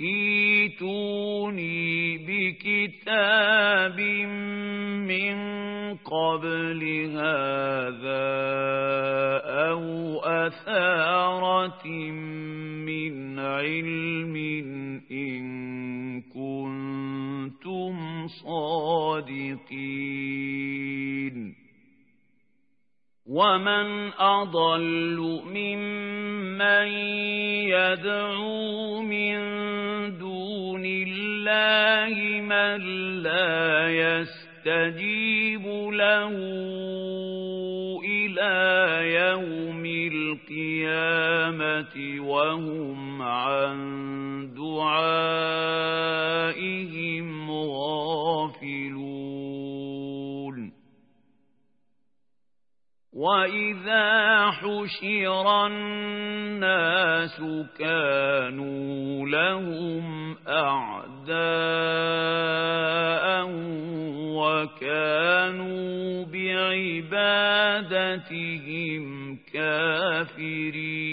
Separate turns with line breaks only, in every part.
ايتوني بكتاب من قبل هذا أو أثارة من علم إن كنتم صادقين. ومن أضل ممن يدعو من دون الله من لا يستجيب له إلى يوم القيامة وهم عن دعائهم وإذا حشر الناس كانوا لهم أعداء وكانوا بعبادتهم كافرين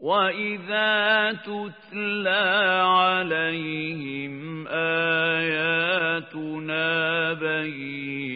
وإذا تتلى عليهم آياتنا بينات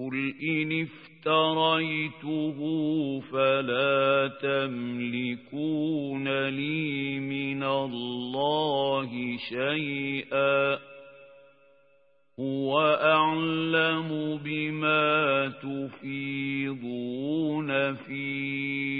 قل إن افتريته فلا تملكون لي من الله شيئا هو أعلم بما تفيضون فيه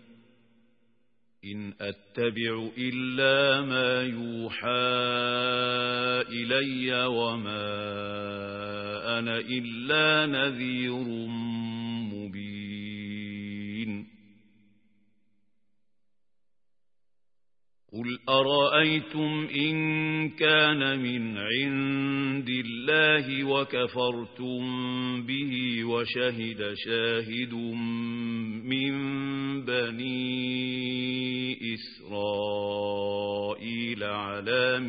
إن أتبع إلا ما يوحى إلي وما أنا إلا نذير مبين. قل أرأيتم إن كان من عند الله وكفرتم به وشهد شاهد من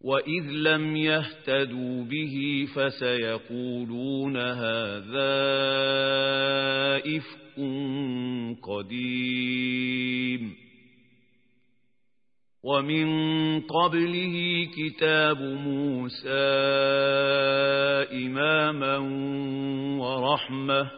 وإذ لم يهتدوا به فسيقولون هذا إفق قديم ومن قبله كتاب موسى إماما ورحمة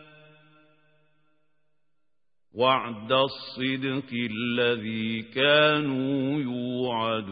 وعد الصدق الذي كانوا يوعدون.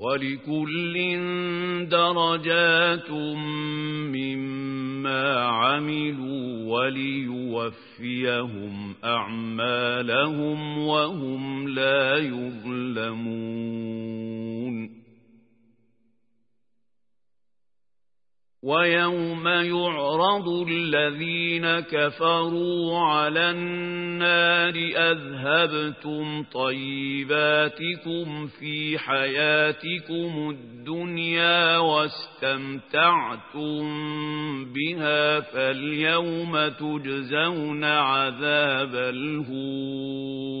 ولكل درجات مما عملوا وليوفيهم أعمالهم وهم لا يظلمون. ويوم يعرض الذين كفروا على النار أذهبتم طيباتكم في حياتكم الدنيا واستمتعتم بها فاليوم تجزون عذاب الهون